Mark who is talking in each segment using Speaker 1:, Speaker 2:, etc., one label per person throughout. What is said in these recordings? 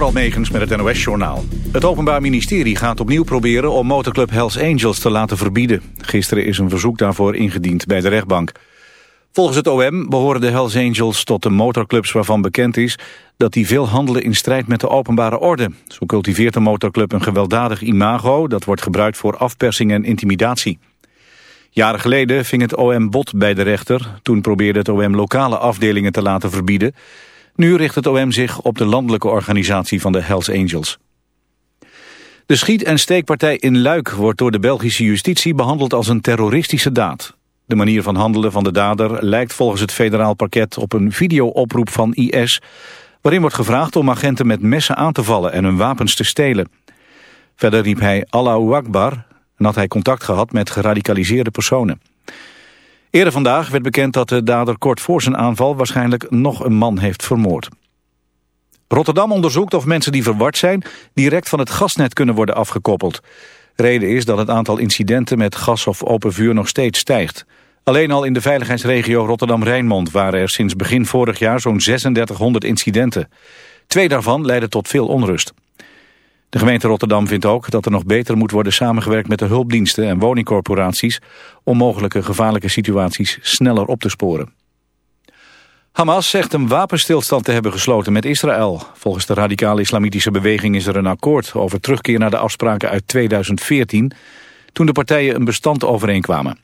Speaker 1: Vooral Megens met het NOS-journaal. Het Openbaar Ministerie gaat opnieuw proberen om motorclub Hells Angels te laten verbieden. Gisteren is een verzoek daarvoor ingediend bij de rechtbank. Volgens het OM behoren de Hells Angels tot de motorclubs waarvan bekend is... dat die veel handelen in strijd met de openbare orde. Zo cultiveert de motorclub een gewelddadig imago... dat wordt gebruikt voor afpersing en intimidatie. Jaren geleden ving het OM bot bij de rechter. Toen probeerde het OM lokale afdelingen te laten verbieden... Nu richt het OM zich op de landelijke organisatie van de Hells Angels. De schiet- en steekpartij in Luik wordt door de Belgische justitie behandeld als een terroristische daad. De manier van handelen van de dader lijkt volgens het federaal parket op een videooproep van IS... waarin wordt gevraagd om agenten met messen aan te vallen en hun wapens te stelen. Verder riep hij Allahu Akbar en had hij contact gehad met geradicaliseerde personen. Eerder vandaag werd bekend dat de dader kort voor zijn aanval waarschijnlijk nog een man heeft vermoord. Rotterdam onderzoekt of mensen die verward zijn direct van het gasnet kunnen worden afgekoppeld. Reden is dat het aantal incidenten met gas of open vuur nog steeds stijgt. Alleen al in de veiligheidsregio Rotterdam-Rijnmond waren er sinds begin vorig jaar zo'n 3600 incidenten. Twee daarvan leidden tot veel onrust. De gemeente Rotterdam vindt ook dat er nog beter moet worden samengewerkt met de hulpdiensten en woningcorporaties om mogelijke gevaarlijke situaties sneller op te sporen. Hamas zegt een wapenstilstand te hebben gesloten met Israël. Volgens de radicale islamitische beweging is er een akkoord over terugkeer naar de afspraken uit 2014, toen de partijen een bestand overeenkwamen.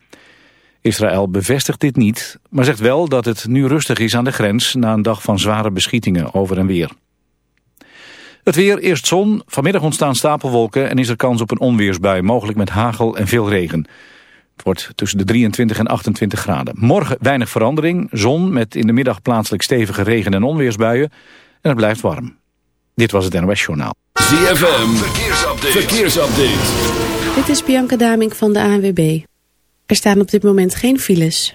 Speaker 1: Israël bevestigt dit niet, maar zegt wel dat het nu rustig is aan de grens na een dag van zware beschietingen over en weer. Het weer, eerst zon, vanmiddag ontstaan stapelwolken en is er kans op een onweersbui, mogelijk met hagel en veel regen. Het wordt tussen de 23 en 28 graden. Morgen weinig verandering, zon met in de middag plaatselijk stevige regen- en onweersbuien en het blijft warm. Dit was het NOS Journaal.
Speaker 2: ZFM, verkeersupdate. verkeersupdate.
Speaker 3: Dit is Bianca Damink van de ANWB. Er staan op dit moment geen files.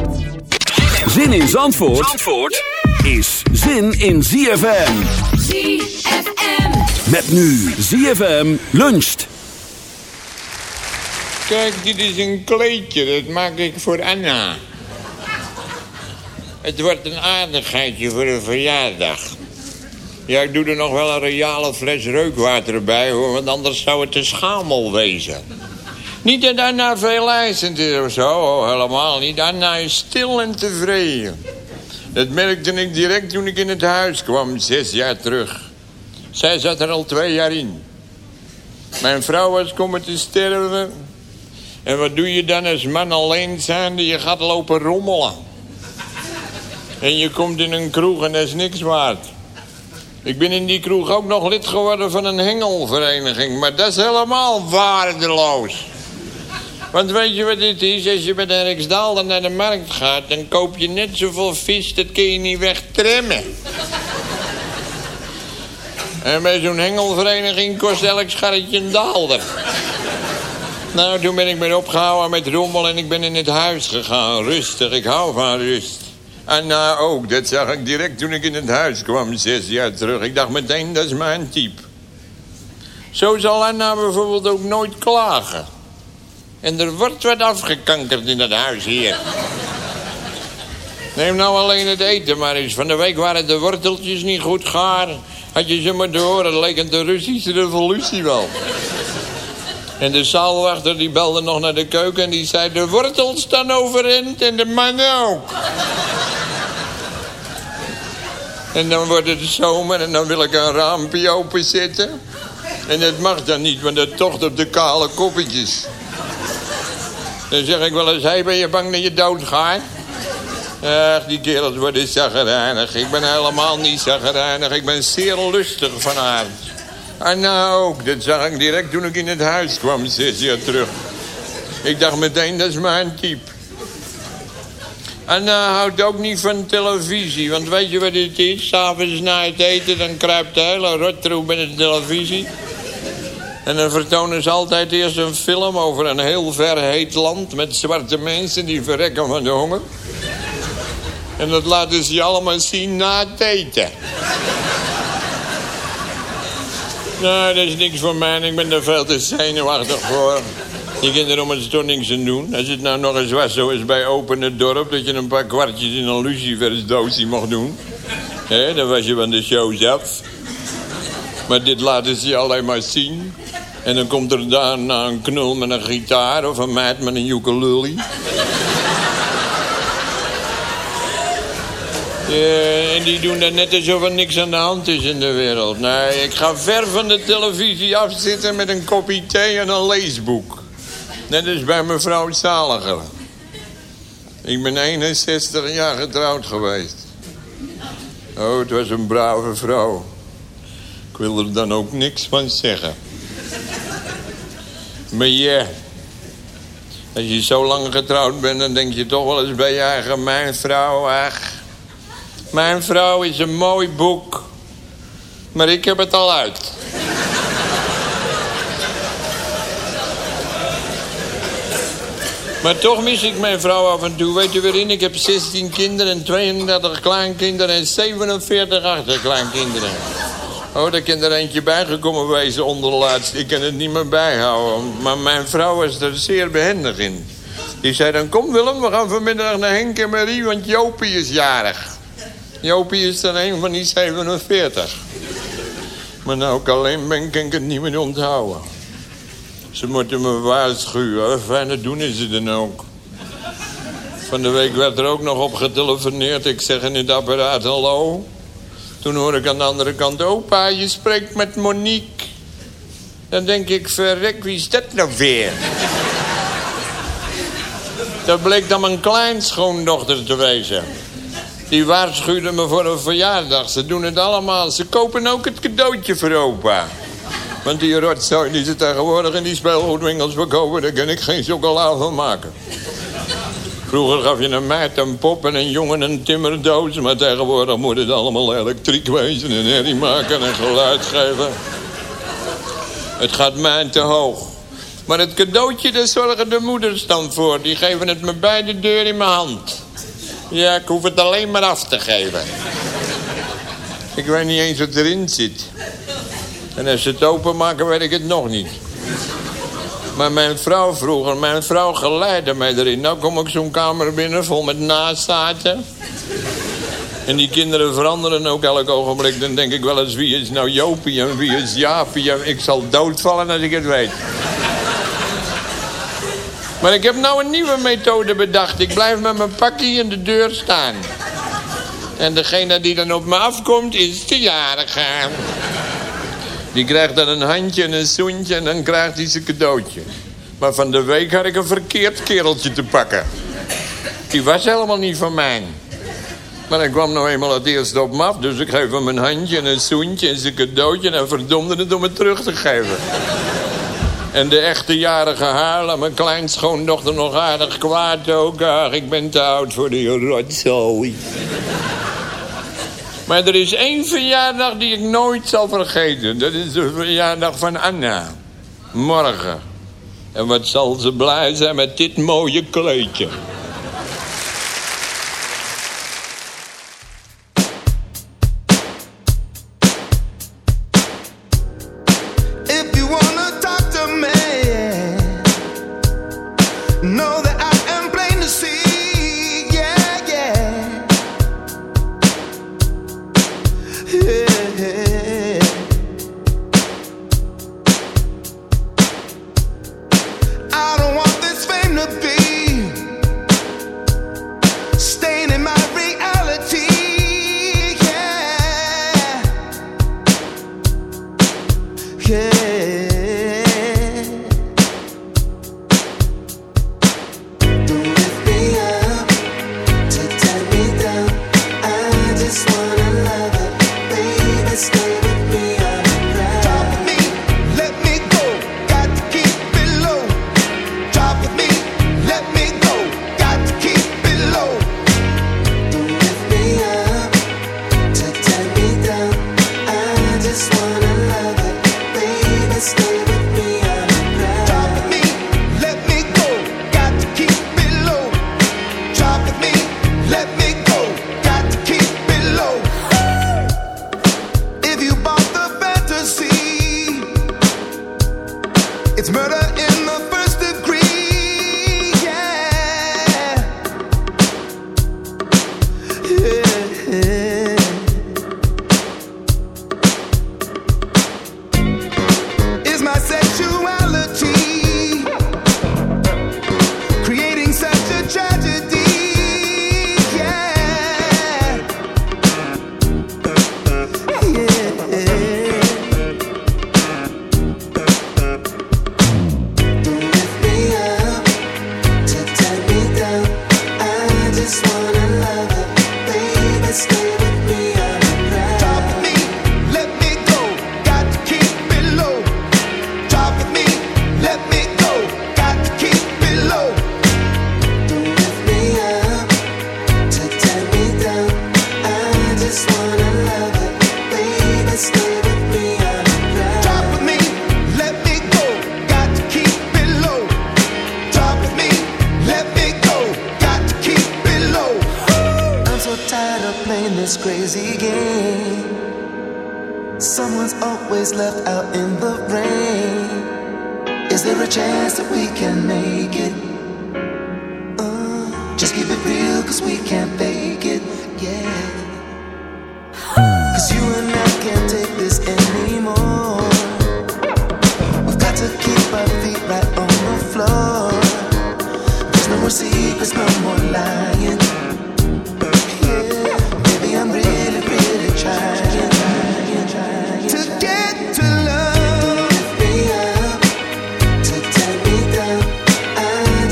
Speaker 2: Zin in Zandvoort, Zandvoort is zin in ZFM.
Speaker 4: ZFM.
Speaker 2: Met nu ZFM luncht.
Speaker 5: Kijk, dit is een kleedje. Dat maak ik voor Anna. Het wordt een aardigheidje voor een verjaardag. Ja, ik doe er nog wel een reale fles reukwater bij, hoor. Want anders zou het een schamel wezen. Niet dat Anna veel eisend is of zo, helemaal niet. Anna is stil en tevreden. Dat merkte ik direct toen ik in het huis kwam, zes jaar terug. Zij zat er al twee jaar in. Mijn vrouw was komen te sterven. En wat doe je dan als man alleen zijnde? Je gaat lopen rommelen. En je komt in een kroeg en dat is niks waard. Ik ben in die kroeg ook nog lid geworden van een hengelvereniging. Maar dat is helemaal waardeloos. Want weet je wat dit is? Als je met een Rijksdaalder naar de markt gaat... dan koop je net zoveel vis, dat kun je niet wegtremmen. en bij zo'n hengelvereniging kost elk scharretje een daalder. nou, toen ben ik me opgehouden met rommel en ik ben in het huis gegaan. Rustig, ik hou van rust. En nou ook, dat zag ik direct toen ik in het huis kwam, zes jaar terug. Ik dacht meteen, dat is mijn type. Zo zal Anna bijvoorbeeld ook nooit klagen. En er wordt wat afgekankerd in dat huis hier. Neem nou alleen het eten maar eens. Van de week waren de worteltjes niet goed gaar. Had je ze maar door, het leek het de Russische revolutie wel. En de zaalwachter die belde nog naar de keuken en die zei... de wortels staan overeind en de mannen ook. en dan wordt het zomer en dan wil ik een raampje openzetten. En dat mag dan niet, want dat tocht op de kale koppetjes. Dan zeg ik wel eens, hey, ben je bang dat je doodgaat? Ach, die kerels worden zagrijnig. Ik ben helemaal niet zagrijnig. Ik ben zeer lustig van aard. En nou ook, dat zag ik direct toen ik in het huis kwam, zes jaar terug. Ik dacht meteen, dat is mijn type. En uh, houdt ook niet van televisie. Want weet je wat het is? S'avonds na het eten, dan kruipt de hele rotroep bij de televisie. En dan vertonen ze altijd eerst een film over een heel ver heet land... met zwarte mensen die verrekken van de honger. En dat laten ze je allemaal zien na het eten. Nou, dat is niks voor mij. Ik ben er veel te zenuwachtig voor. Je kinderen om het toch niks aan doen. Als het nou nog eens was zoals bij Open het Dorp... dat je een paar kwartjes in een lucifersdoosje mocht doen... He, dan was je van de show af. Maar dit laten ze je alleen maar zien. En dan komt er daarna een knul met een gitaar... of een meid met een ukulele. Ja, en die doen dan net alsof er niks aan de hand is in de wereld. Nee, ik ga ver van de televisie afzitten met een kopje thee en een leesboek. Net als bij mevrouw Zaliger. Ik ben 61 jaar getrouwd geweest. Oh, het was een brave vrouw. Wil er dan ook niks van zeggen. Maar ja, als je zo lang getrouwd bent... dan denk je toch wel eens bij je eigen... mijn vrouw, ach... Mijn vrouw is een mooi boek. Maar ik heb het al uit. Maar toch mis ik mijn vrouw af en toe. Weet je waarin? Ik heb 16 kinderen, 32 kleinkinderen en 47 achterkleinkinderen. Oh, daar kan er eentje bijgekomen wezen onder de laatste. Ik kan het niet meer bijhouden. Maar mijn vrouw was er zeer behendig in. Die zei dan, kom Willem, we gaan vanmiddag naar Henk en Marie, want Jopie is jarig. Jopie is er een van die 47. Maar nou ik alleen ben, kan ik het niet meer onthouden. Ze moeten me waarschuwen. Fijn, dat doen ze dan ook. Van de week werd er ook nog op getelefoneerd. Ik zeg in het apparaat hallo. Toen hoor ik aan de andere kant... Opa, je spreekt met Monique. Dan denk ik, verrek, wie is dat nou weer? dat bleek dan mijn kleinschoondochter te wezen. Die waarschuwden me voor een verjaardag. Ze doen het allemaal. Ze kopen ook het cadeautje voor opa. Want die rotzooi die ze tegenwoordig in die speelgoedwinkels verkopen... daar kan ik geen chocola van maken. Vroeger gaf je een meid een pop en een jongen een timmerdoos... maar tegenwoordig moet het allemaal elektriek wezen... en herrie maken en geluid geven. Het gaat mij te hoog. Maar het cadeautje, daar zorgen de moeders dan voor. Die geven het me bij de deur in mijn hand. Ja, ik hoef het alleen maar af te geven. Ik weet niet eens wat erin zit. En als ze het openmaken, weet ik het nog niet. Maar mijn vrouw vroeger, mijn vrouw geleidde mij erin. Nou kom ik zo'n kamer binnen vol met nazaten. En die kinderen veranderen ook elk ogenblik. Dan denk ik wel eens, wie is nou Jopie en wie is Jaapie? Ik zal doodvallen als ik het weet. Maar ik heb nou een nieuwe methode bedacht. Ik blijf met mijn pakje in de deur staan. En degene die dan op me afkomt is de jarige. Die krijgt dan een handje en een zoentje en dan krijgt hij zijn cadeautje. Maar van de week had ik een verkeerd kereltje te pakken. Die was helemaal niet van mij. Maar hij kwam nou eenmaal het eerst op me af. Dus ik geef hem een handje en een zoentje en zijn cadeautje... en verdomde het om het terug te geven. En de echte jarige Haarlem, mijn kleinschoondochter nog aardig kwaad ook. Ach, ik ben te oud voor die rotzooi. Maar er is één verjaardag die ik nooit zal vergeten. Dat is de verjaardag van Anna. Morgen. En wat zal ze blij zijn met dit mooie kleedje.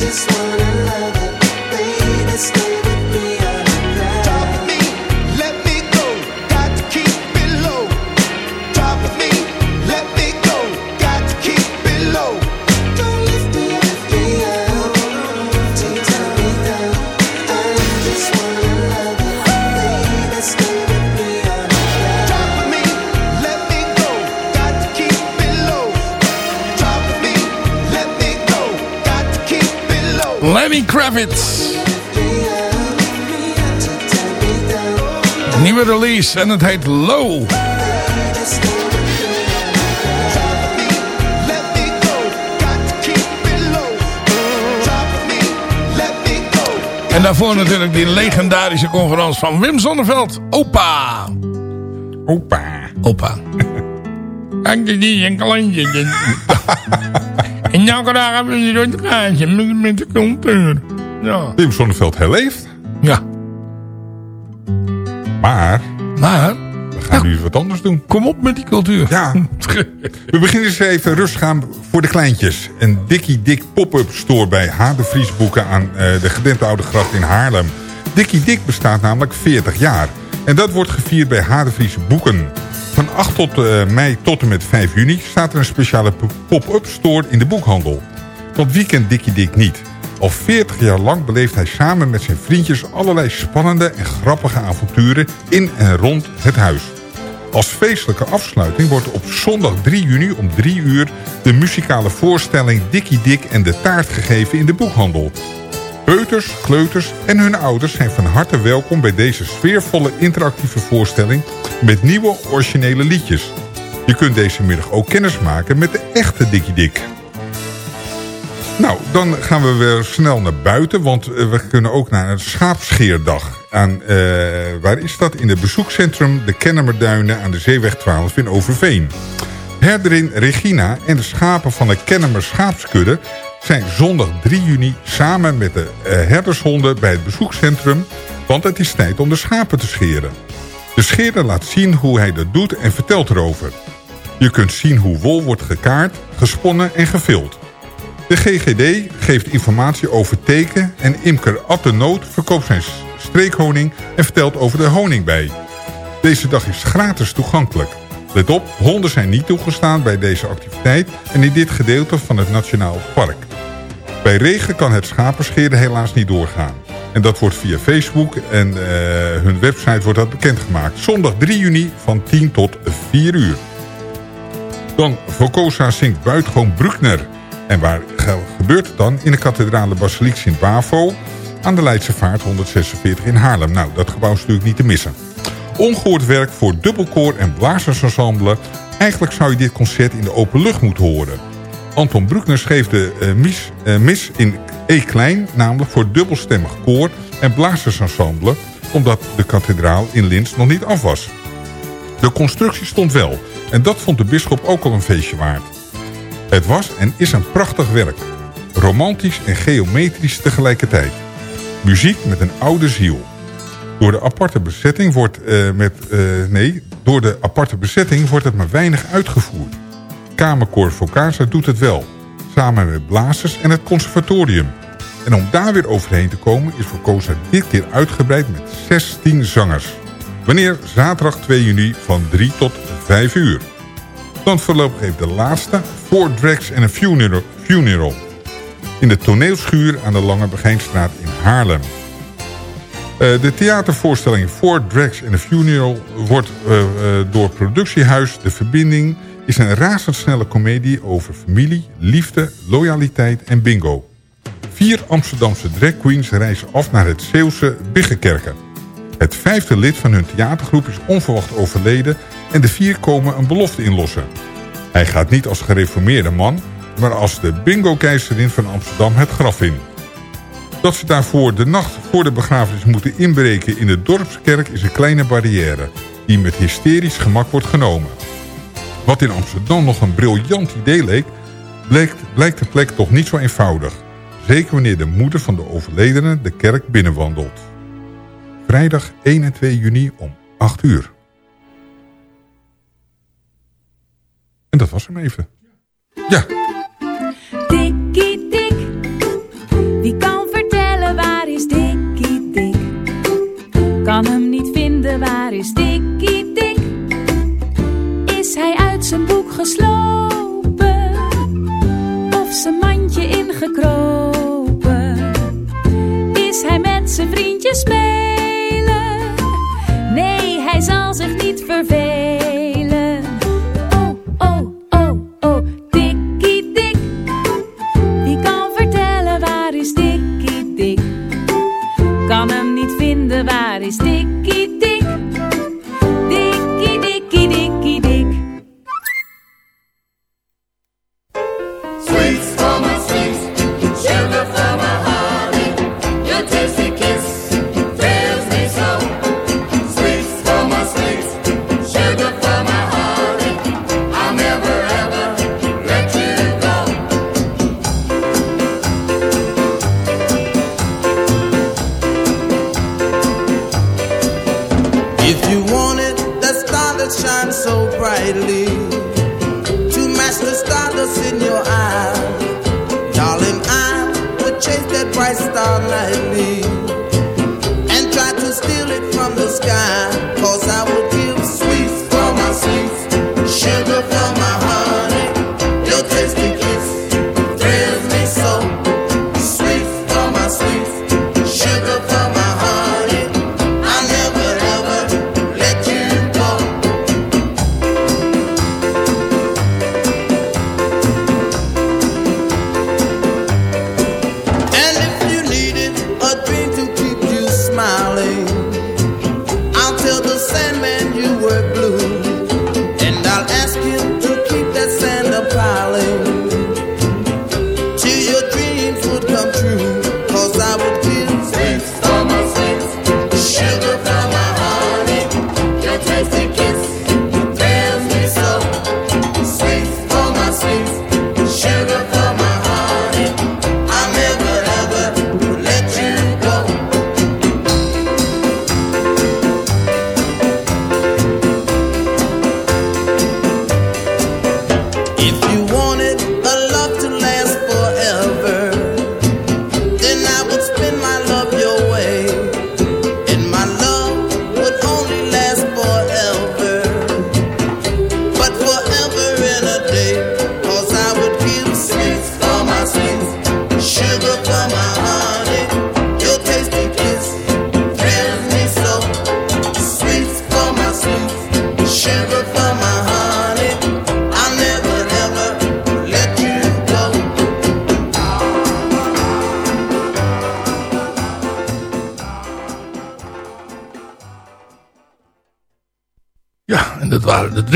Speaker 4: this one.
Speaker 6: Lenny Kravitz. Nieuwe release en het heet Low. En daarvoor natuurlijk die legendarische conferentie van Wim Zonneveld, Opa.
Speaker 7: Opa.
Speaker 6: Opa. Dank je niet, een. En dan hebben we een rood kaartje met, met de cultuur. Ja.
Speaker 7: Wim Sonneveld herleeft.
Speaker 6: Ja.
Speaker 7: Maar...
Speaker 6: Maar...
Speaker 7: We gaan nou, nu wat anders doen.
Speaker 6: Kom op met die cultuur.
Speaker 7: Ja. we beginnen eens even rustig aan voor de kleintjes. Een Dikkie Dik pop-up store bij Hadevries boeken aan eh, de Gedente Oude Gracht in Haarlem. Dikkie Dik bestaat namelijk 40 jaar. En dat wordt gevierd bij Hadevries Boeken. Van 8 tot, eh, mei tot en met 5 juni staat er een speciale pop-up store in de boekhandel. Dat weekend Dikkie Dik niet. Al 40 jaar lang beleeft hij samen met zijn vriendjes allerlei spannende en grappige avonturen in en rond het huis. Als feestelijke afsluiting wordt op zondag 3 juni om 3 uur de muzikale voorstelling Dikkie Dik en de taart gegeven in de boekhandel. Peuters, kleuters en hun ouders zijn van harte welkom bij deze sfeervolle interactieve voorstelling met nieuwe originele liedjes. Je kunt deze middag ook kennis maken met de echte Dikkie Dik. Nou, dan gaan we weer snel naar buiten, want eh, we kunnen ook naar een schaapscheerdag. Aan, eh, waar is dat? In het bezoekcentrum De Kennemerduinen aan de Zeeweg 12 in Overveen. Herderin Regina en de schapen van de Kennemer Schaapskudde zijn zondag 3 juni samen met de eh, herdershonden bij het bezoekcentrum... want het is tijd om de schapen te scheren. De scheerder laat zien hoe hij dat doet en vertelt erover. Je kunt zien hoe wol wordt gekaard, gesponnen en gevild. De GGD geeft informatie over teken en imker Atte Noot verkoopt zijn streekhoning en vertelt over de honingbij. Deze dag is gratis toegankelijk. Let op, honden zijn niet toegestaan bij deze activiteit en in dit gedeelte van het Nationaal Park. Bij regen kan het schapenscheren helaas niet doorgaan. En dat wordt via Facebook en uh, hun website wordt dat bekendgemaakt. Zondag 3 juni van 10 tot 4 uur. Dan Vocosa zingt buitengewoon Bruckner. En waar gebeurt het dan? In de kathedrale Basiliek Sint-Bavo aan de Leidse Vaart 146 in Haarlem. Nou, dat gebouw is natuurlijk niet te missen. Ongehoord werk voor dubbelkoor en blazersensemble. Eigenlijk zou je dit concert in de open lucht moeten horen. Anton Bruckner schreef de uh, mis, uh, mis in E-klein, namelijk voor dubbelstemmig koor en blazersensemble, omdat de kathedraal in Linz nog niet af was. De constructie stond wel, en dat vond de bisschop ook al een feestje waard. Het was en is een prachtig werk. Romantisch en geometrisch tegelijkertijd. Muziek met een oude ziel. Door de aparte bezetting wordt, uh, met, uh, nee, door de aparte bezetting wordt het maar weinig uitgevoerd. Kamerkoor Vocasa doet het wel. Samen met blazers en het conservatorium. En om daar weer overheen te komen is Vocasa dit keer uitgebreid met 16 zangers. Wanneer zaterdag 2 juni van 3 tot 5 uur. Dan voorlopig even de laatste, Four Drags and a funeral. In de toneelschuur aan de Lange Begijnstraat in Haarlem. Uh, de theatervoorstelling Four Drags and a Funeral wordt uh, uh, door productiehuis De Verbinding... is een razendsnelle komedie over familie, liefde, loyaliteit en bingo. Vier Amsterdamse drag queens reizen af naar het Zeeuwse Biggekerken. Het vijfde lid van hun theatergroep is onverwacht overleden... en de vier komen een belofte inlossen. Hij gaat niet als gereformeerde man... maar als de bingo-keizerin van Amsterdam het graf in. Dat ze daarvoor de nacht voor de begrafenis moeten inbreken in de dorpskerk... is een kleine barrière die met hysterisch gemak wordt genomen. Wat in Amsterdam nog een briljant idee leek... blijkt, blijkt de plek toch niet zo eenvoudig. Zeker wanneer de moeder van de overledene de kerk binnenwandelt. Vrijdag 1 en 2 juni om 8 uur. En dat was hem even. Ja.
Speaker 8: Dikkie zijn boek geslopen? Of zijn mandje ingekropen? Is hij met zijn vriendjes spelen? Nee, hij zal zich niet vervelen.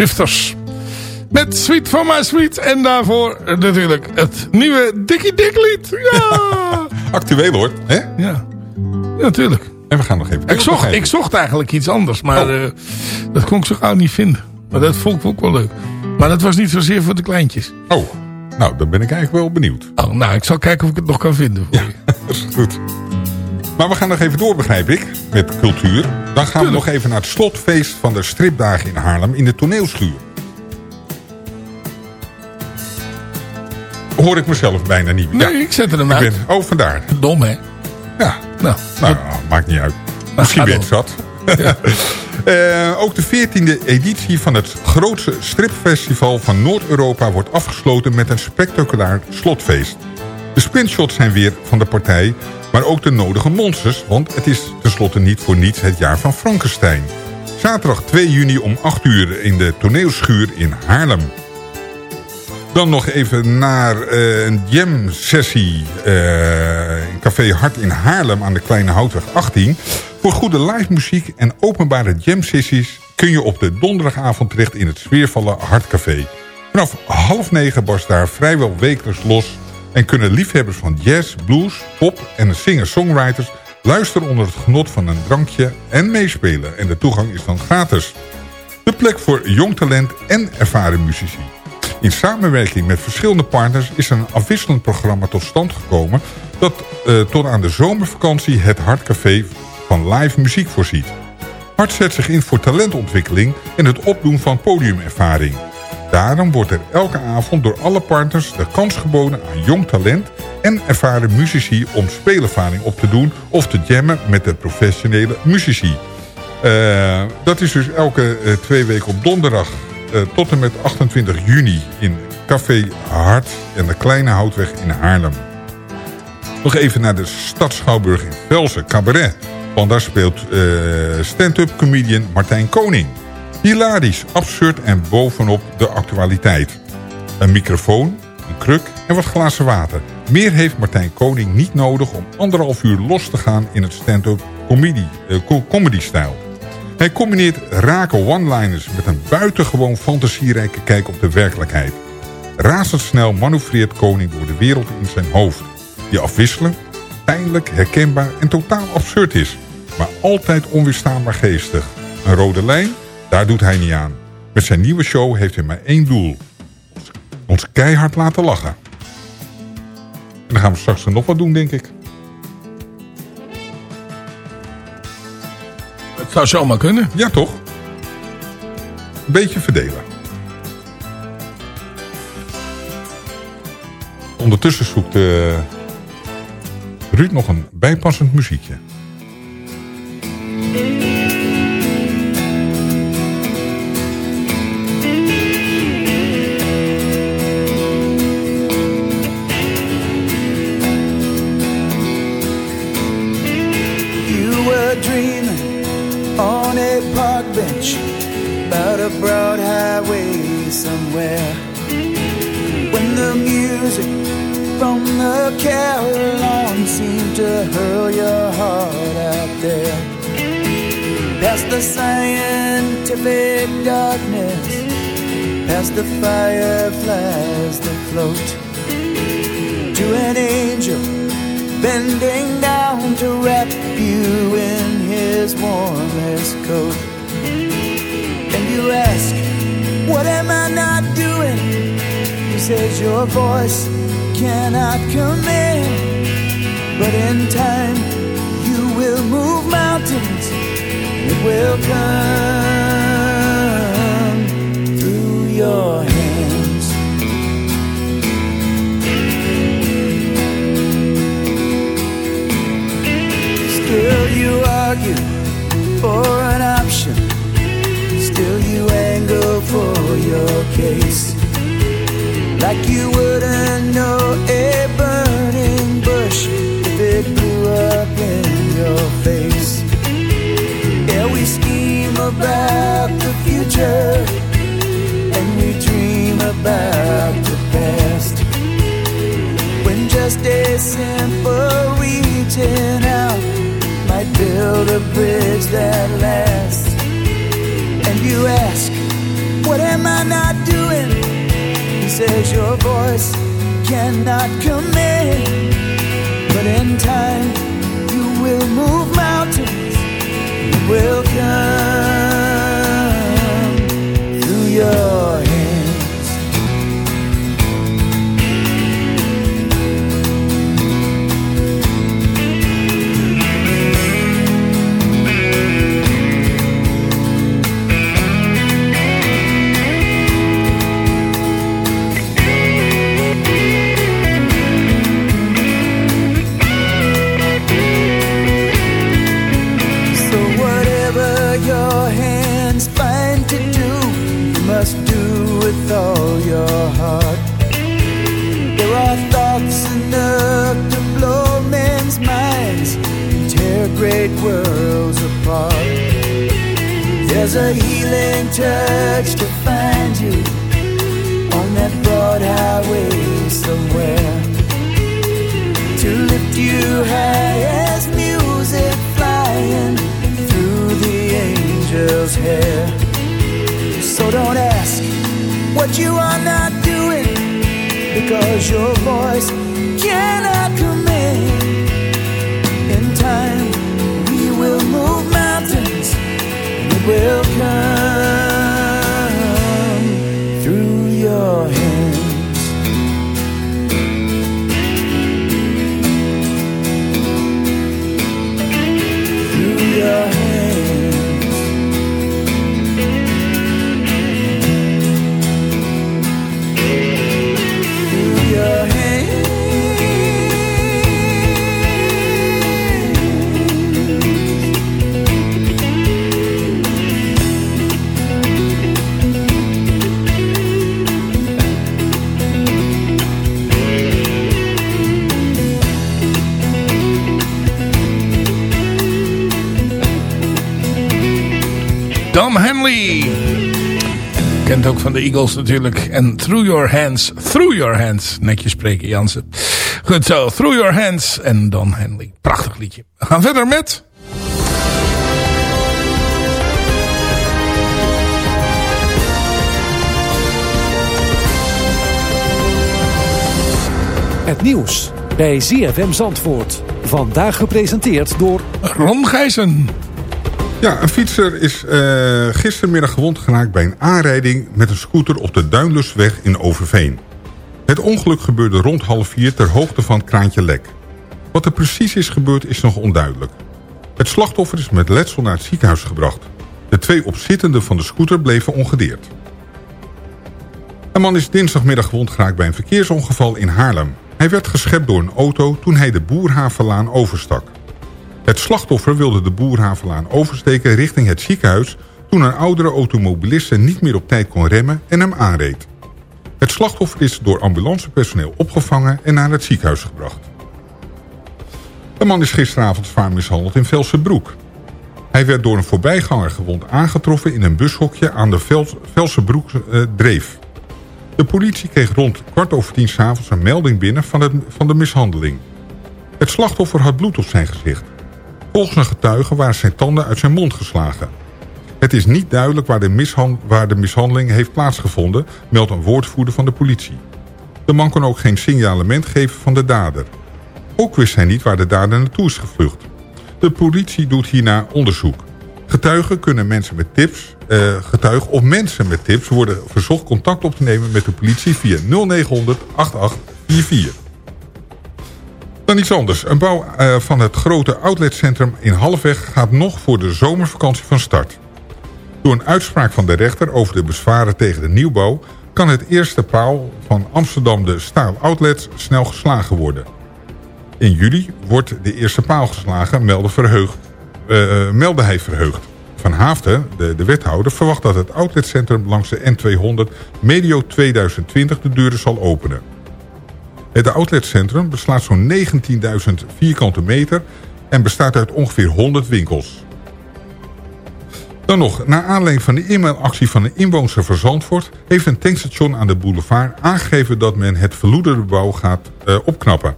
Speaker 6: Drifters. Met Sweet for My Sweet. En daarvoor natuurlijk het nieuwe Dickie Dick lied. Ja!
Speaker 7: Actueel hoor. Hè?
Speaker 6: Ja. ja, natuurlijk.
Speaker 7: En we gaan nog even
Speaker 6: Ik zocht, ik zocht eigenlijk iets anders, maar
Speaker 7: Oh.
Speaker 6: eh, dat kon ik zo gauw niet vinden. Maar dat vond ik ook wel leuk. Maar dat was niet zozeer voor de kleintjes.
Speaker 7: Oh, nou, dan ben ik eigenlijk wel benieuwd.
Speaker 6: Oh, nou, ik zal kijken of ik het nog kan vinden voor je.
Speaker 7: Dat is goed. Maar we gaan nog even door, begrijp ik, met cultuur. Dan gaan we nog even naar het slotfeest van de stripdagen in Haarlem in de toneelschuur. Hoor ik mezelf bijna niet.
Speaker 6: Nee, ik zet er hem
Speaker 7: Ik
Speaker 6: uit.
Speaker 7: ben, oh, vandaar.
Speaker 6: Dom, hè?
Speaker 7: Ja,
Speaker 6: Nou,
Speaker 7: nou, maakt niet uit. Misschien
Speaker 6: ga
Speaker 7: ben
Speaker 6: door.
Speaker 7: zat. Eh, ook de 14e editie van het grootste stripfestival van Noord-Europa... wordt afgesloten met een spectaculair slotfeest. De sprintshots zijn weer van de partij, maar ook de nodige monsters... want het is tenslotte niet voor niets het jaar van Frankenstein. Zaterdag 2 juni om 8 uur in de toneelschuur in Haarlem. Dan nog even naar eh, een jam-sessie eh, in Café Hart in Haarlem aan de Kleine Houtweg 18. Voor goede live muziek en openbare jam-sessies kun je op de donderdagavond terecht in het sfeervolle Hartcafé. Vanaf half negen barst daar vrijwel wekelijks los en kunnen liefhebbers van jazz, blues, pop en singer-songwriters luisteren onder het genot van een drankje en meespelen. En de toegang is dan gratis. De plek voor jong talent en ervaren muzici. In samenwerking met verschillende partners is een afwisselend programma tot stand gekomen... dat eh, tot aan de zomervakantie het Hartcafé van live muziek voorziet. Hart zet zich in voor talentontwikkeling en het opdoen van podiumervaring. Daarom wordt er elke avond door alle partners de kans geboden aan jong talent en ervaren muzici om spelervaring op te doen of te jammen met de professionele muzici. Eh, dat is dus elke eh, twee weken op donderdag eh, tot en met 28 juni in Café Hart en de Kleine Houtweg in Haarlem. Nog even naar de Stad Schouwburg in Velsen, cabaret. Want daar speelt stand-up comedian Martijn Koning. Hilarisch, absurd en bovenop de actualiteit. Een microfoon, een kruk en wat glazen water. Meer heeft Martijn Koning niet nodig om anderhalf uur los te gaan in het stand-up comedy, co- comedy-stijl. Hij combineert rake one-liners met een buitengewoon fantasierijke kijk op de werkelijkheid. Razendsnel manoeuvreert Koning door de wereld in zijn hoofd. Die afwisselend, pijnlijk, herkenbaar en totaal absurd is. Maar altijd onweerstaanbaar geestig. Een rode lijn, daar doet hij niet aan. Met zijn nieuwe show heeft hij maar één doel. Ons, keihard laten lachen. En dan gaan we straks nog wat doen, denk ik.
Speaker 6: Het zou zomaar kunnen.
Speaker 7: Ja, toch? Een beetje verdelen. Ondertussen zoekt eh, Ruud nog een bijpassend muziekje.
Speaker 4: Broad highway somewhere. When the music from the carillon seemed to hurl your heart out there. Past the scientific darkness, past the fireflies that float to an angel bending down to wrap you in his warmest coat. Ask, What am I not doing? He says, Your voice cannot command, but in time you will move mountains. It will come through your hands. Still you argue for case. Like you wouldn't know a burning bush if it blew up in your face. Yeah, we scheme about the future and we dream about the past. When just a simple reaching out might build a bridge that lasts. And you ask. What am I not doing? He says your voice cannot come in, but in time you will move mountains. You will come through your great worlds apart. There's a healing touch to find you on that broad highway somewhere to lift you high as music flying through the angel's hair. So don't ask what you are not doing because your voice will come
Speaker 6: Don Henley. Kent ook van de Eagles natuurlijk. En Through Your Hands. Through Your Hands. Netjes spreken, Jansen. Goed zo. Through Your Hands. En Don Henley. Prachtig liedje. We gaan verder met...
Speaker 9: Het nieuws bij ZFM Zandvoort. Vandaag gepresenteerd door...
Speaker 6: Ron Gijzen.
Speaker 7: Ja, een fietser is eh, gistermiddag gewond geraakt bij een aanrijding met een scooter op de Duinlusweg in Overveen. Het ongeluk gebeurde rond half vier ter hoogte van Kraantje Lek. Wat er precies is gebeurd is nog onduidelijk. Het slachtoffer is met letsel naar het ziekenhuis gebracht. De twee opzittenden van de scooter bleven ongedeerd. Een man is dinsdagmiddag gewond geraakt bij een verkeersongeval in Haarlem. Hij werd geschept door een auto toen hij de Boerhavenlaan overstak. Het slachtoffer wilde de Boerhavenlaan oversteken richting het ziekenhuis... toen een oudere automobiliste niet meer op tijd kon remmen en hem aanreed. Het slachtoffer is door ambulancepersoneel opgevangen en naar het ziekenhuis gebracht. De man is gisteravond zwaar mishandeld in Velsenbroek. Hij werd door een voorbijganger gewond aangetroffen in een bushokje aan de Vels Velsenbroek eh, Dreef. De politie kreeg rond kwart over tien s'avonds een melding binnen van, het, van de mishandeling. Het slachtoffer had bloed op zijn gezicht. Volgens een getuige waren zijn tanden uit zijn mond geslagen. Het is niet duidelijk waar de, waar de mishandeling heeft plaatsgevonden, meldt een woordvoerder van de politie. De man kon ook geen signalement geven van de dader. Ook wist hij niet waar de dader naartoe is gevlucht. De politie doet hierna onderzoek. Getuigen kunnen mensen met tips, eh, getuigen of mensen met tips worden verzocht contact op te nemen met de politie via 0900 8844. Dan iets anders. Een bouw eh, van het grote outletcentrum in Halfweg gaat nog voor de zomervakantie van start. Door een uitspraak van de rechter over de bezwaren tegen de nieuwbouw... kan het eerste paal van Amsterdam de Staal Outlets snel geslagen worden. In juli wordt de eerste paal geslagen, meldde, verheugd, meldde hij verheugd. Van Haafden, de, de wethouder, verwacht dat het outletcentrum langs de N200 medio 2020 de deuren zal openen. Het outletcentrum beslaat zo'n 19.000 vierkante meter en bestaat uit ongeveer 100 winkels. Dan nog, naar aanleiding van de e-mailactie van een inwoner van Zandvoort... heeft een tankstation aan de boulevard aangegeven dat men het verloederde bouw gaat uh, opknappen.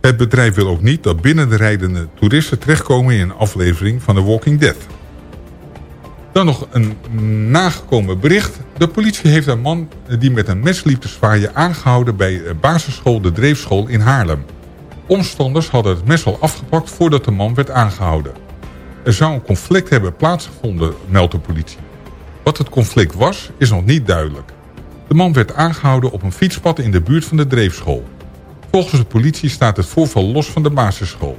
Speaker 7: Het bedrijf wil ook niet dat binnen de rijdende toeristen terechtkomen in een aflevering van The Walking Dead. Dan nog een nagekomen bericht. De politie heeft een man die met een mes liep te zwaaien aangehouden bij de basisschool De Dreefschool in Haarlem. Omstanders hadden het mes al afgepakt voordat de man werd aangehouden. Er zou een conflict hebben plaatsgevonden, meldt de politie. Wat het conflict was, is nog niet duidelijk. De man werd aangehouden op een fietspad in de buurt van de Dreefschool. Volgens de politie staat het voorval los van de basisschool.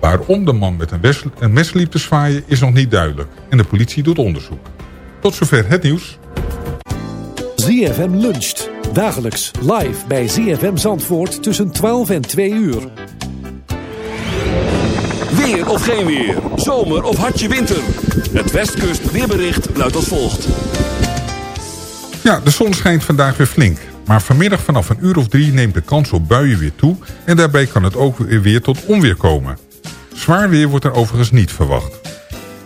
Speaker 7: Waarom de man met een mes liep te zwaaien is nog niet duidelijk. En de politie doet onderzoek. Tot zover het nieuws.
Speaker 9: ZFM luncht. Dagelijks live bij ZFM Zandvoort tussen 12 en 2 uur.
Speaker 2: Weer of geen weer. Zomer of hartje winter. Het Westkust weerbericht luidt als volgt.
Speaker 7: Ja, de zon schijnt vandaag weer flink. Maar vanmiddag vanaf een uur of drie neemt de kans op buien weer toe... en daarbij kan het ook weer weer tot onweer komen. Zwaar weer wordt er overigens niet verwacht.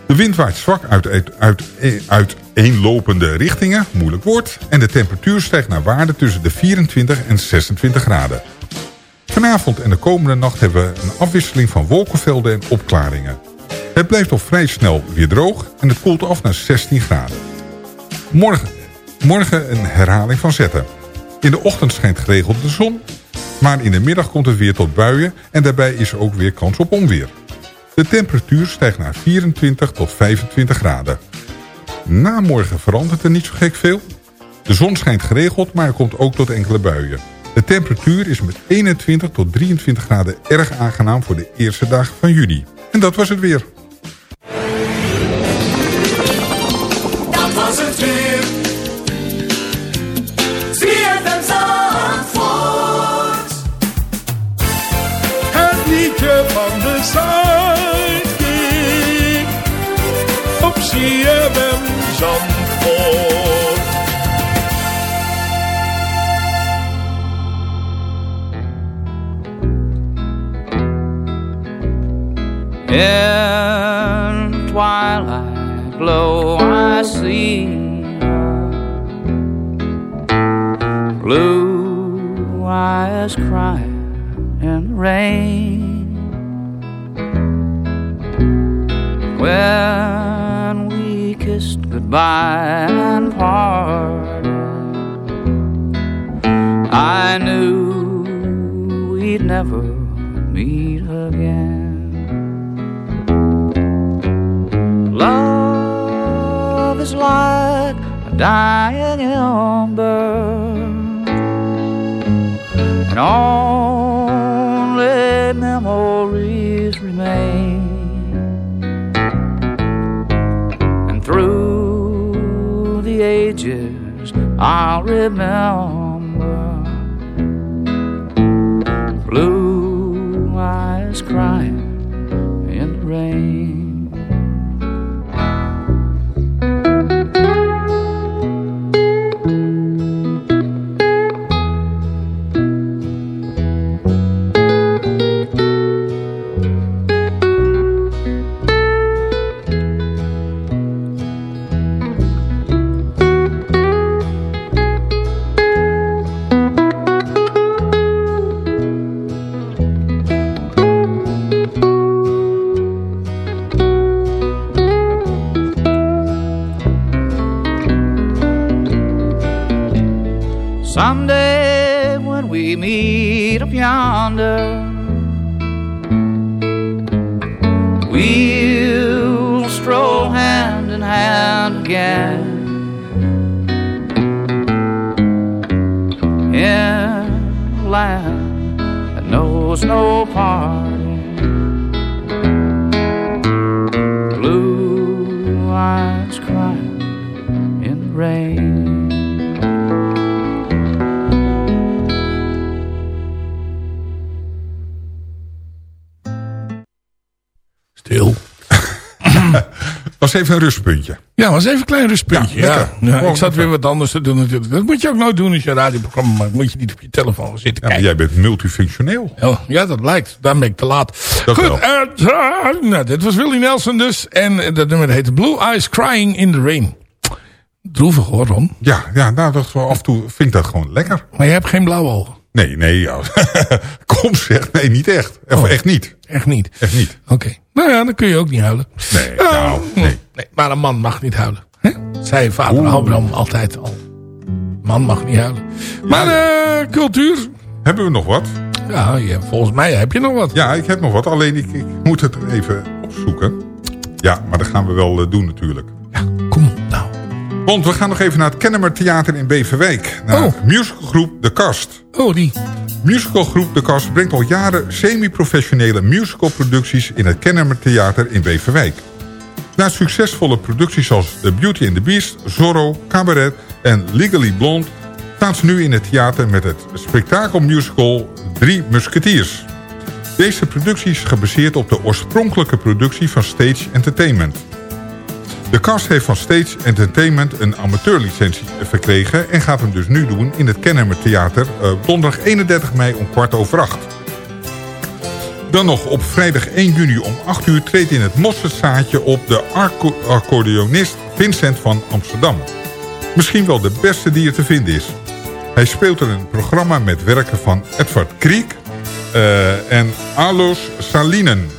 Speaker 7: De wind waait zwak uit, uit, uit, uit uiteenlopende richtingen, moeilijk woord... en de temperatuur stijgt naar waarde tussen de 24 en 26 graden. Vanavond en de komende nacht hebben we een afwisseling van wolkenvelden en opklaringen. Het blijft al vrij snel weer droog en het koelt af naar 16 graden. Morgen, morgen een herhaling van zetten. In de ochtend schijnt geregeld de zon, maar in de middag komt het weer tot buien en daarbij is er ook weer kans op onweer. De temperatuur stijgt naar 24 tot 25 graden. Na morgen verandert er niet zo gek veel. De zon schijnt geregeld, maar er komt ook tot enkele buien. De temperatuur is met 21 tot 23 graden erg aangenaam voor de eerste dagen van juli. En dat was het weer.
Speaker 4: Dat was het weer. ZFM Zandvoort.
Speaker 6: Het liedje van de. Op CFM Zandvoort.
Speaker 10: In twilight glow I see blue eyes crying in the rain. When we kissed goodbye and parted, I knew we'd never meet I'll remember
Speaker 6: Stil.
Speaker 7: Was even een rustpuntje.
Speaker 6: Ja, was even een klein rustpuntje.
Speaker 7: Ja,
Speaker 6: ik zat weer wat anders te doen natuurlijk. Dat moet je ook nooit doen als je een radioprogramma maakt. Moet je niet op je telefoon zitten
Speaker 7: Ja,
Speaker 6: kijken.
Speaker 7: jij bent multifunctioneel.
Speaker 6: Oh, ja, dat lijkt. Daar ben ik te laat.
Speaker 7: Dat
Speaker 6: Goed, eh, nou, dit was Willie Nelson dus. En eh, dat nummer heette Blue Eyes Crying in the Rain. Droevig hoor, Ron.
Speaker 7: Ja, ja nou, dat af en toe vind ik dat gewoon lekker.
Speaker 6: Maar je hebt geen blauwe ogen.
Speaker 7: Nee, nee, ja. kom zeg. Nee, niet echt. Of
Speaker 6: Oh.
Speaker 7: echt niet.
Speaker 6: Echt niet.
Speaker 7: Echt niet.
Speaker 6: Oké. Nou ja, dan kun je ook niet huilen.
Speaker 7: Nee,
Speaker 6: Eh,
Speaker 7: nou, nee.
Speaker 6: nee. Maar een man mag niet huilen. Hè? zei vader Abraham altijd al. Man mag niet huilen. Maar eh, cultuur.
Speaker 7: Hebben we nog wat?
Speaker 6: Ja, ja, volgens mij heb je nog wat.
Speaker 7: Ja, ik heb nog wat. Alleen ik, ik moet het even opzoeken. Ja, maar dat gaan we wel eh, doen natuurlijk.
Speaker 6: Kom nou.
Speaker 7: Want we gaan nog even naar het Kennemer Theater in Beverwijk. Naar
Speaker 6: Oh.
Speaker 7: musicalgroep De Kast.
Speaker 6: Oh, die.
Speaker 7: Musicalgroep De Kast brengt al jaren semi-professionele musicalproducties in het Kennemer Theater in Beverwijk. Na succesvolle producties als The Beauty and the Beast, Zorro, Cabaret en Legally Blonde... staan ze nu in het theater met het spektakelmusical Drie Musketeers. Deze productie is gebaseerd op de oorspronkelijke productie van Stage Entertainment. De cast heeft van Stage Entertainment een amateurlicentie verkregen... en gaat hem dus nu doen in het Kennemer Theater... eh, donderdag 31 mei om kwart over acht. Dan nog op vrijdag 1 juni om 8 uur treedt in het Mosselzaadje op de accordeonist Vincent van Amsterdam. Misschien wel de beste die er te vinden is. Hij speelt er een programma met werken van Edward Kriek eh, en Alois Salinen.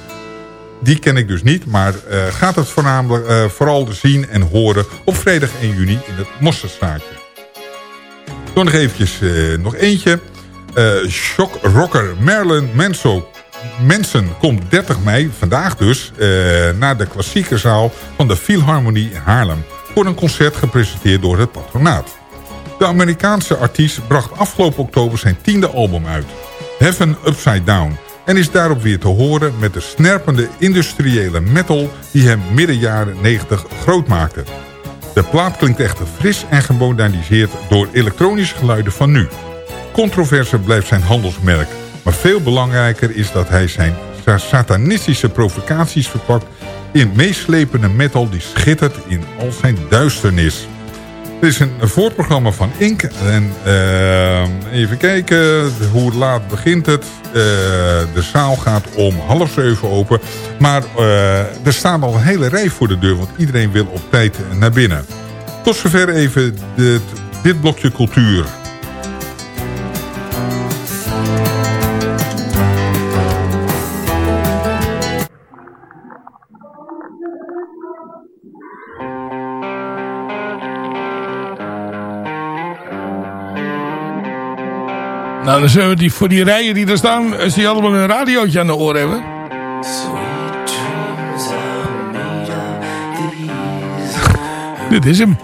Speaker 7: Die ken ik dus niet, maar eh, gaat het voornamelijk, eh, vooral zien en horen op vrijdag 1 juni in het Mosselzaadje. Dan nog eventjes eh, nog eentje. Shock rocker Marilyn Manson, Manson komt 30 mei, vandaag dus, naar de klassieke zaal van de Philharmonie in Haarlem. Voor een concert gepresenteerd door het patronaat. De Amerikaanse artiest bracht afgelopen oktober zijn tiende album uit. Heaven Upside Down. En is daarop weer te horen met de snerpende industriële metal die hem midden jaren 90 groot maakte. De plaat klinkt echter fris en gemoderniseerd door elektronische geluiden van nu. Controverse blijft zijn handelsmerk. Maar veel belangrijker is dat hij zijn sa- satanistische provocaties verpakt... in meeslepende metal die schittert in al zijn duisternis. Het is een voorprogramma van Ink. En eh, even kijken, hoe laat begint het? Eh, de zaal gaat om half zeven open. Maar eh, er staat al een hele rij voor de deur, want iedereen wil op tijd naar binnen. Tot zover even dit, dit blokje cultuur.
Speaker 6: Nou, dan zullen we die, voor die rijen die er staan, als die allemaal een radiootje aan de oren hebben. Dit is hem.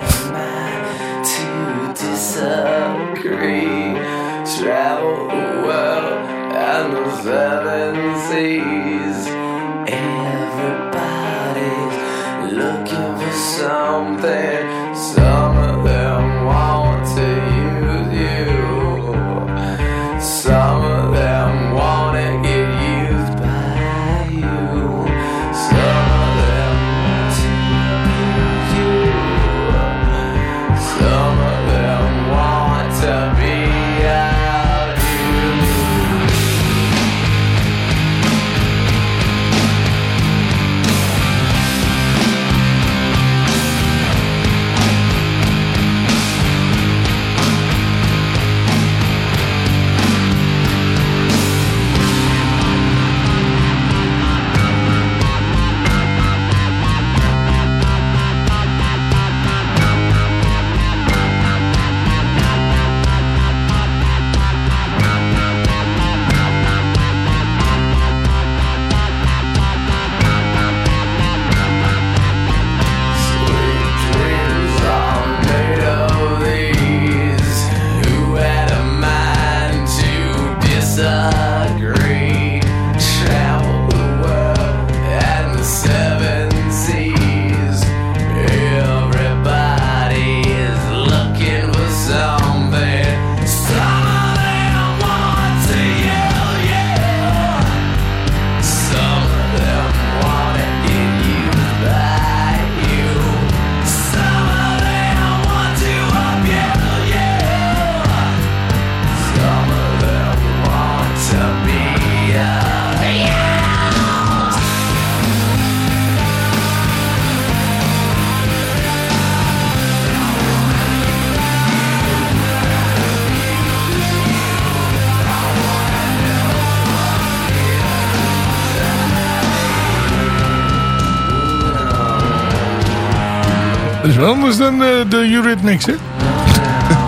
Speaker 6: Anders dan eh, de Eurythmics, hè?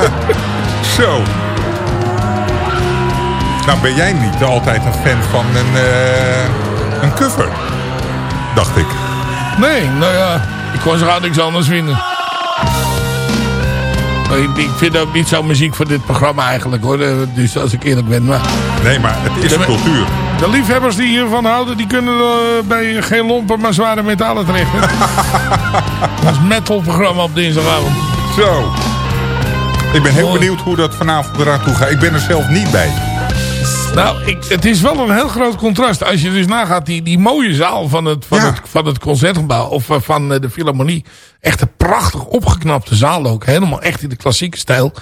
Speaker 7: Zo. Nou ben jij niet altijd een fan van een, eh, een cover. Dacht ik.
Speaker 6: Nee, nou ja, ik kon zo niks anders vinden. Ik, ik vind ook niet zo muziek voor dit programma eigenlijk hoor. Eh, Dus als ik eerlijk ben. Maar
Speaker 7: Nee, maar het is
Speaker 6: De-
Speaker 7: cultuur.
Speaker 6: De liefhebbers die hiervan houden, die kunnen eh, bij geen lompen maar zware metalen terecht. Dat is metal programma op dinsdagavond.
Speaker 7: Zo. Ik ben heel benieuwd hoe dat vanavond eraan toe gaat. Ik ben er zelf niet bij.
Speaker 6: Nou, ik, het is wel een heel groot contrast. Als je dus nagaat, die, die mooie zaal van het, van, het, van het Concertgebouw... of eh, van eh, de Philharmonie. Echt een prachtig opgeknapte zaal ook. Helemaal echt in de klassieke stijl.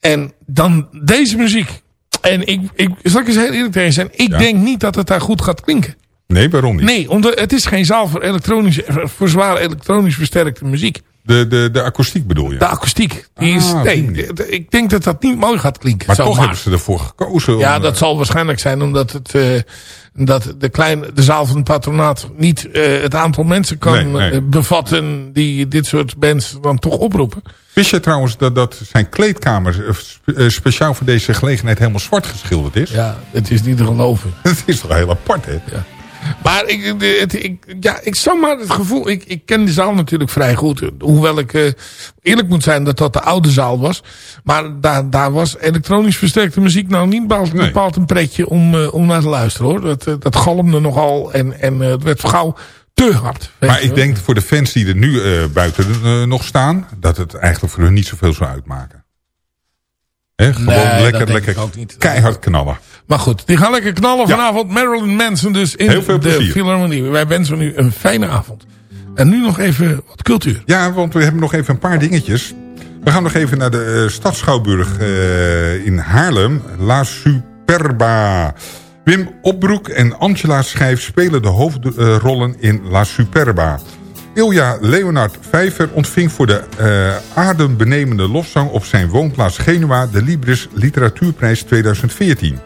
Speaker 6: En dan deze muziek. En ik, ik zal ik eens heel eerlijk tegen zijn. Ik denk niet dat het daar goed gaat klinken.
Speaker 7: Nee, waarom niet?
Speaker 6: Nee, omdat het is geen zaal voor, elektronisch, voor zwaar elektronisch versterkte muziek.
Speaker 7: De, de, de akoestiek bedoel je?
Speaker 6: De akoestiek. Die is,
Speaker 7: Ah,
Speaker 6: nee, ik denk dat dat niet mooi gaat klinken.
Speaker 7: Maar toch hebben ze ervoor gekozen.
Speaker 6: Ja,
Speaker 7: eh,
Speaker 6: dat zal waarschijnlijk zijn omdat het, eh, dat de, kleine, de zaal van het patronaat niet eh, het aantal mensen kan
Speaker 7: Nee, nee.
Speaker 6: eh, bevatten die dit soort bands dan toch oproepen.
Speaker 7: Wist je trouwens dat, dat zijn kleedkamer eh, speciaal voor deze gelegenheid helemaal zwart geschilderd is?
Speaker 6: Ja, het is niet te geloven.
Speaker 7: Het is toch heel apart, hè?
Speaker 6: Ja. Maar ik, het, ik, ja, ik zou maar het gevoel... Ik, ik ken de zaal natuurlijk vrij goed. Hoewel ik eh, eerlijk moet zijn dat dat de oude zaal was. Maar daar, daar was elektronisch versterkte muziek nou niet bepaald, bepaald een pretje om, eh, om naar te luisteren. hoor. Dat, eh, dat galmde nogal en, en het werd gauw te hard.
Speaker 7: Maar ik denk voor de fans die er nu buiten nog staan... dat het eigenlijk voor hun niet zoveel zou uitmaken. Hè, gewoon
Speaker 6: Nee,
Speaker 7: lekker, lekker
Speaker 6: ook niet.
Speaker 7: keihard knallen.
Speaker 6: Maar goed, die gaan lekker knallen vanavond. Marilyn Manson dus in
Speaker 7: Heel veel
Speaker 6: de
Speaker 7: plezier.
Speaker 6: Philharmonie. Wij wensen nu een fijne avond. En nu nog even wat cultuur.
Speaker 7: Ja, want we hebben nog even een paar dingetjes. We gaan nog even naar de uh, Stadsschouwburg uh, in Haarlem. La Superba. Wim Opbroek en Angela Schijf spelen de hoofdrollen in La Superba. Ilja Leonard Vijver ontving voor de uh, adembenemende lofzang op zijn woonplaats Genua... de Libris Literatuurprijs 2014.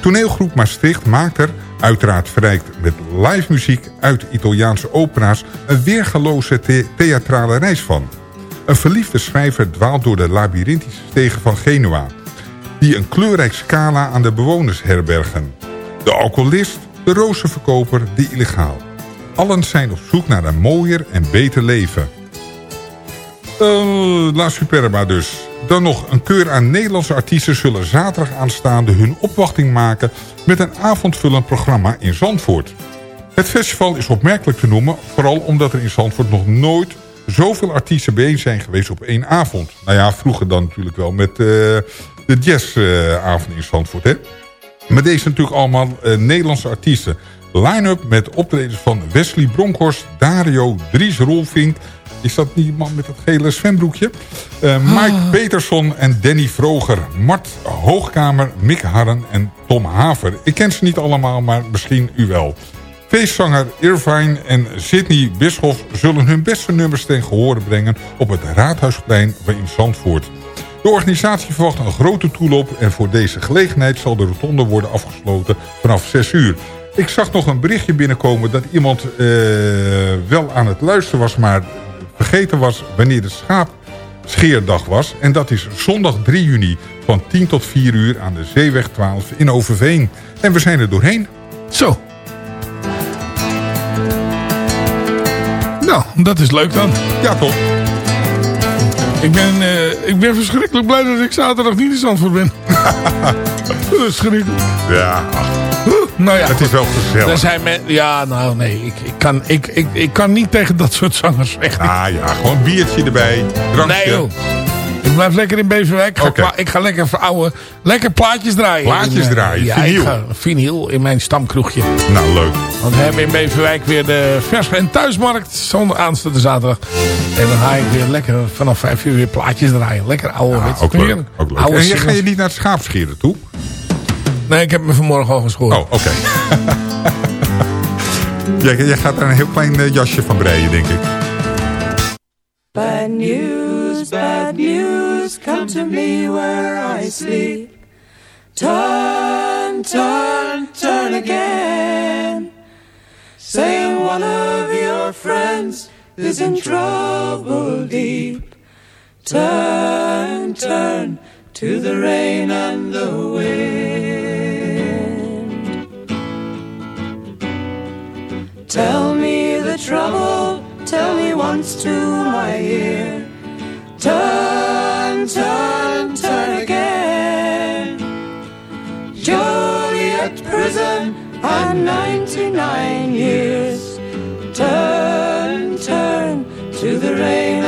Speaker 7: Toneelgroep Maastricht maakt er, uiteraard verrijkt met live muziek uit Italiaanse opera's... een weergaloze the theatrale reis van. Een verliefde schrijver dwaalt door de labyrinthische stegen van Genua... die een kleurrijk scala aan de bewoners herbergen. De alcoholist, de rozenverkoper, de illegaal. Allen zijn op zoek naar een mooier en beter leven. Uh, La Superba dus. Dan nog een keur aan Nederlandse artiesten zullen zaterdag aanstaande hun opwachting maken met een avondvullend programma in Zandvoort. Het festival is opmerkelijk te noemen, vooral omdat er in Zandvoort nog nooit zoveel artiesten bijeen zijn geweest op één avond. Nou ja, vroeger dan natuurlijk wel met uh, de jazzavond uh, in Zandvoort. Hè? Maar deze natuurlijk allemaal uh, Nederlandse artiesten. Line-up met optredens van Wesley Bronkhorst, Dario, Dries Rolfink... Is dat die man met dat gele zwembroekje? Uh, Mike oh. Peterson en Danny Vroger. Mart Hoogkamer, Mick Harren en Tom Haver. Ik ken ze niet allemaal, maar misschien u wel. Feestzanger Irvine en Sidney Bischoff zullen hun beste nummers ten gehore brengen... op het Raadhuisplein in Zandvoort. De organisatie verwacht een grote toeloop... en voor deze gelegenheid zal de rotonde worden afgesloten vanaf 6 uur. Ik zag nog een berichtje binnenkomen dat iemand uh, wel aan het luisteren was... maar vergeten was wanneer de schaapscheerdag was. En dat is zondag 3 juni van 10 tot 4 uur aan de Zeeweg 12 in Overveen. En we zijn er doorheen.
Speaker 6: Zo. Nou, dat is leuk dan.
Speaker 7: Ja, toch?
Speaker 6: Ik ben, uh, ik ben verschrikkelijk blij dat ik zaterdag niet in Zandvoort ben. verschrikkelijk.
Speaker 7: Ja.
Speaker 6: Nou ja,
Speaker 7: het is wel gezellig.
Speaker 6: Er zijn men, ja, nou nee, ik, ik, kan, ik, ik, ik kan niet tegen dat soort zangers. Echt
Speaker 7: ah ja, gewoon biertje erbij, drankje.
Speaker 6: Nee joh. Ik blijf lekker in Beverwijk. Ik ga, okay. ik ga lekker verouwen. Lekker plaatjes draaien.
Speaker 7: Plaatjes
Speaker 6: in,
Speaker 7: draaien,
Speaker 6: ja,
Speaker 7: vinyl.
Speaker 6: Ik ga vinyl in mijn stamkroegje.
Speaker 7: Nou, leuk.
Speaker 6: Want we hebben in Beverwijk weer de vers- en thuismarkt. Zonder aanstaande zaterdag. En dan ga ik weer lekker vanaf vijf uur weer plaatjes draaien. Lekker oude
Speaker 7: ja, ook leuk, ook leuk. En je, ga je niet naar het schaapscheren toe?
Speaker 6: Nee, ik heb me vanmorgen al geschoren.
Speaker 7: Oh, oké. Okay. jij, jij, gaat er een heel klein eh, jasje van breien, denk ik.
Speaker 11: Bad news, bad news, come to me where I sleep. Turn, turn, turn again. Say one of your friends is in trouble deep. Turn, turn to the rain and the wind. Tell me the trouble, tell me once to my ear. Turn, turn, turn again. Joliet prison, and 99 years. Turn, turn to the rain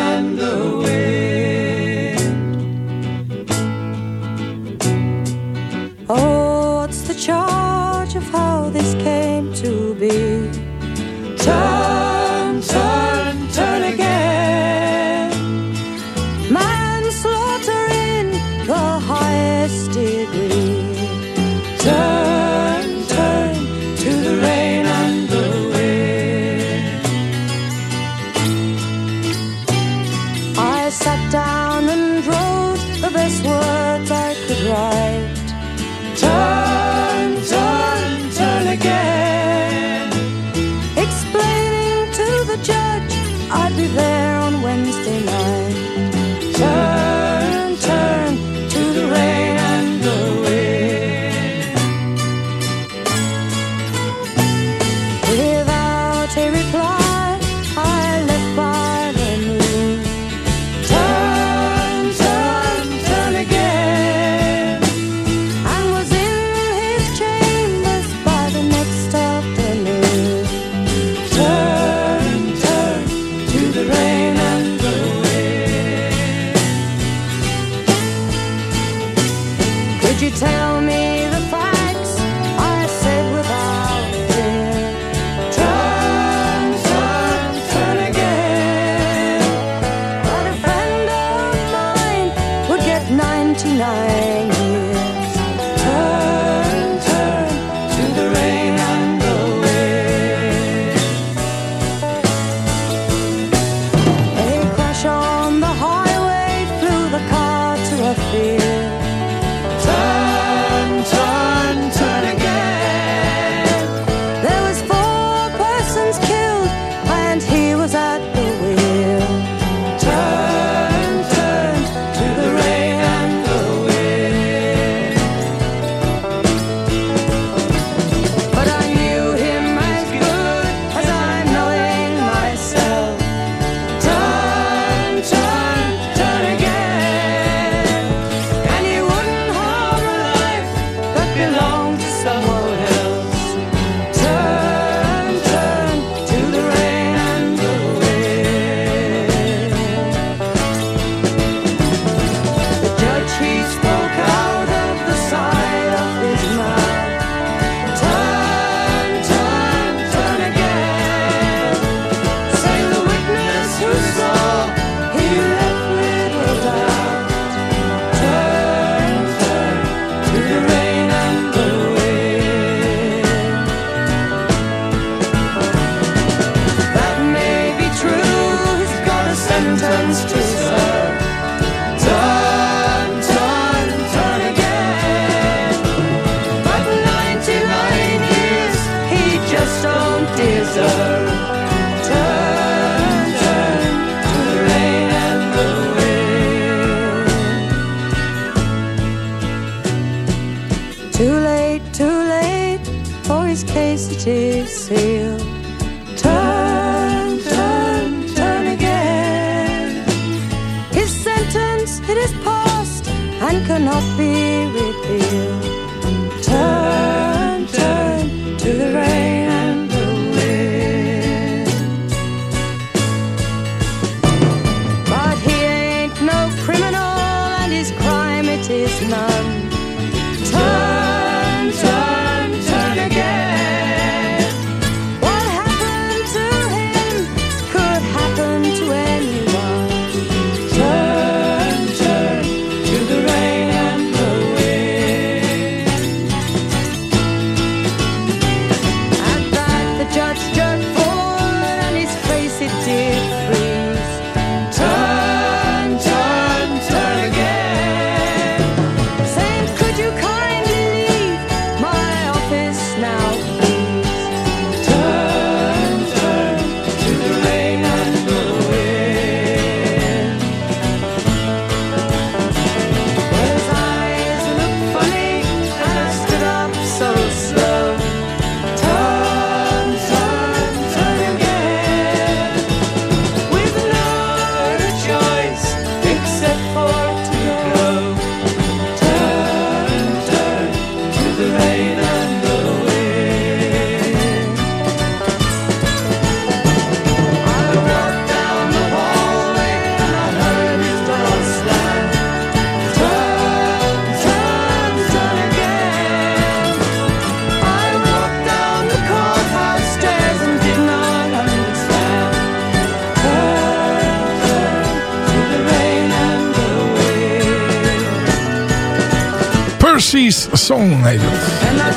Speaker 11: I played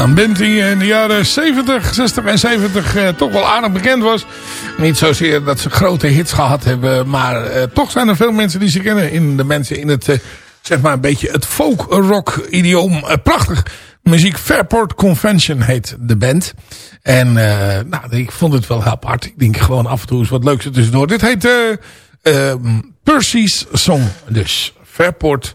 Speaker 6: Ja, een band die in de jaren 70, 60 en 70 eh, toch wel aardig bekend was. Niet zozeer dat ze grote hits gehad hebben, maar eh, toch zijn er veel mensen die ze kennen. In de mensen in het, eh, zeg maar een beetje het folk rock idioom. Prachtig muziek. Fairport Convention heet de band. En nou, ik vond het wel apart. Ik denk gewoon af en toe eens wat leuks er tussendoor. Dit heet Percy's Song. Dus Fairport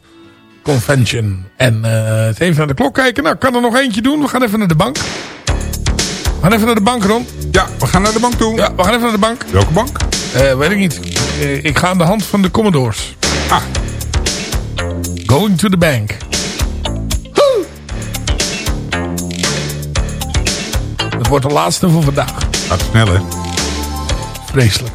Speaker 6: Convention. En eh, even naar de klok kijken. Nou, ik kan er nog eentje doen. We gaan even naar de bank. We gaan even naar de bank, Ron.
Speaker 7: Ja, we gaan naar de bank toe.
Speaker 6: Ja, we gaan even naar de bank.
Speaker 7: Welke bank?
Speaker 6: Eh, weet ik niet. Eh, ik ga aan de hand van de Commodores.
Speaker 7: Ah.
Speaker 6: Going to the bank. Woe! Dat wordt de laatste voor vandaag.
Speaker 7: Gaat snel, hè?
Speaker 6: Vreselijk.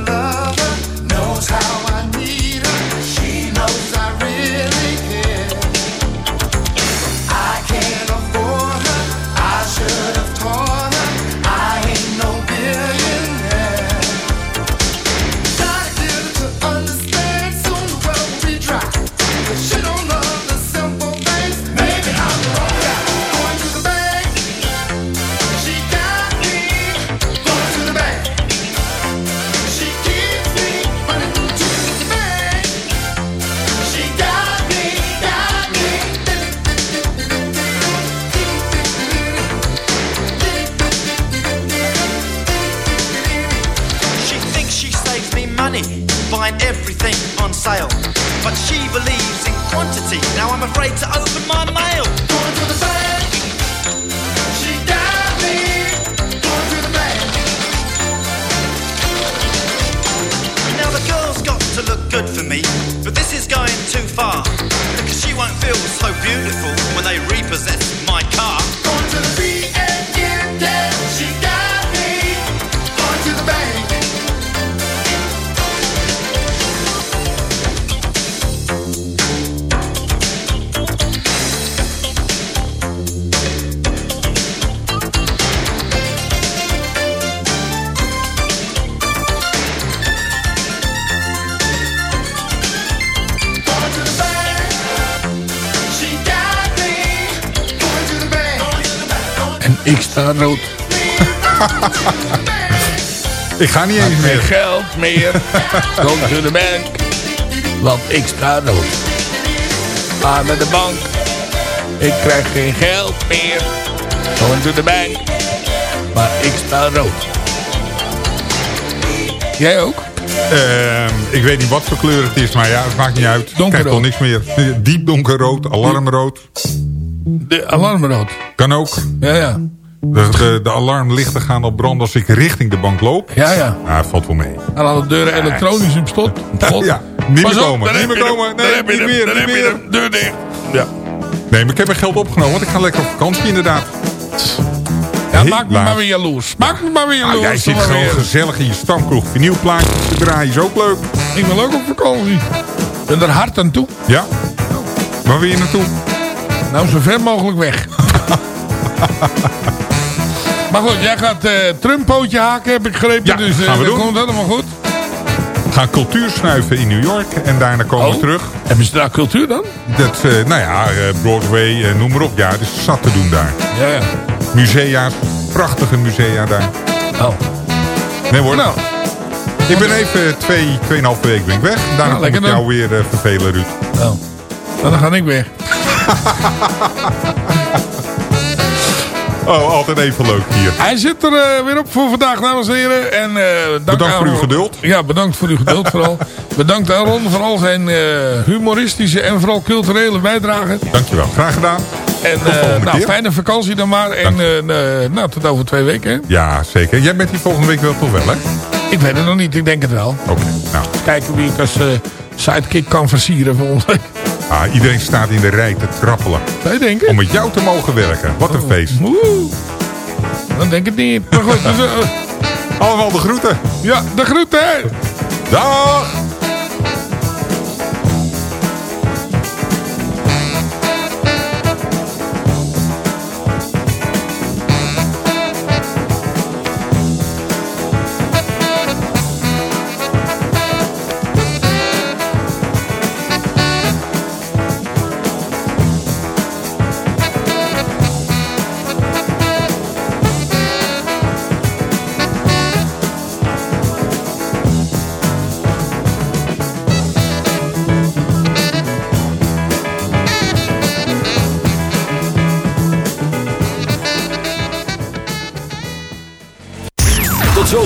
Speaker 12: far. Because she won't feel so beautiful when they repossess my car.
Speaker 6: Ik sta rood.
Speaker 7: Ik ga niet eens meer.
Speaker 6: geld meer. Kom to de bank. Want ik sta rood. Ga naar de bank. Ik krijg geen geld meer. Kom to de bank. Maar ik sta rood. Jij ook?
Speaker 7: Ehm, ik weet niet wat voor kleur het is, maar ja, het maakt niet uit. Ik krijg toch niks meer. Diep donkerrood, alarmrood.
Speaker 6: De alarmrood.
Speaker 7: Kan ook.
Speaker 6: Ja, ja.
Speaker 7: De, de, de alarmlichten gaan op brand als ik richting de bank loop.
Speaker 6: Ja, ja.
Speaker 7: Nou, valt wel mee.
Speaker 6: En alle deuren elektronisch op slot. God.
Speaker 7: Ja, niet meer komen. Niet meer komen. Nee,
Speaker 6: heb je
Speaker 7: niet meer. Niet
Speaker 6: heb je. Deur dicht. Ja.
Speaker 7: Nee, maar ik heb mijn geld opgenomen, want ik ga lekker op vakantie inderdaad.
Speaker 6: Ja, maak me maar weer jaloers. Maak me maar weer
Speaker 7: Ah,
Speaker 6: jaloers.
Speaker 7: jij zit gewoon gezellig in je stamkroeg. Vinylplaatjes te draaien is ook leuk.
Speaker 6: Ik wil ook op vakantie. Ik ben er hard aan toe.
Speaker 7: Ja? Waar wil je naartoe?
Speaker 6: Nou, zo ver mogelijk weg. maar goed, jij gaat eh Trump-pootje haken, heb ik gegrepen.
Speaker 7: Ja,
Speaker 6: dus eh,
Speaker 7: gaan we
Speaker 6: dat
Speaker 7: doen.
Speaker 6: komt helemaal goed.
Speaker 7: We gaan cultuur snuiven in New York en daarna komen we
Speaker 6: Oh.
Speaker 7: terug.
Speaker 6: Hebben ze daar cultuur dan?
Speaker 7: Dat, eh, nou ja, Broadway, noem maar op. Ja, het is zat te doen daar.
Speaker 6: Ja, ja.
Speaker 7: Musea's, prachtige musea daar.
Speaker 6: Oh.
Speaker 7: Nee hoor.
Speaker 6: Nou.
Speaker 7: Ik ben even twee, tweeënhalve week ben ik weg. Daarna
Speaker 6: Nou,
Speaker 7: ik
Speaker 6: dan.
Speaker 7: jou weer vervelen, Ruud.
Speaker 6: Oh. Nou, dan ga ik weg.
Speaker 7: Oh, altijd even leuk hier.
Speaker 6: Hij zit er eh, weer op voor vandaag, dames en heren. En, eh, dank
Speaker 7: Bedankt
Speaker 6: aan
Speaker 7: voor uw geduld.
Speaker 6: Ja, bedankt voor uw geduld vooral. bedankt aan Ron voor al zijn eh, humoristische en vooral culturele bijdrage.
Speaker 7: Dankjewel, graag gedaan.
Speaker 6: En nou,
Speaker 7: keer.
Speaker 6: fijne vakantie dan maar. En nou, tot over twee weken. Hè?
Speaker 7: Ja, zeker. Jij bent hier volgende week wel toch wel, hè?
Speaker 6: Ik weet het nog niet, ik denk het wel.
Speaker 7: Oké, nou.
Speaker 6: Kijken wie ik als sidekick kan versieren volgende week.
Speaker 7: Ah, iedereen staat in de rij te trappelen.
Speaker 6: Wij denken.
Speaker 7: Om met jou te mogen werken. Wat een feest.
Speaker 6: Oeh. Dan denk ik niet. Maar goed, dus, eh,
Speaker 7: Allemaal de groeten.
Speaker 6: ja, de groeten.
Speaker 7: Dag!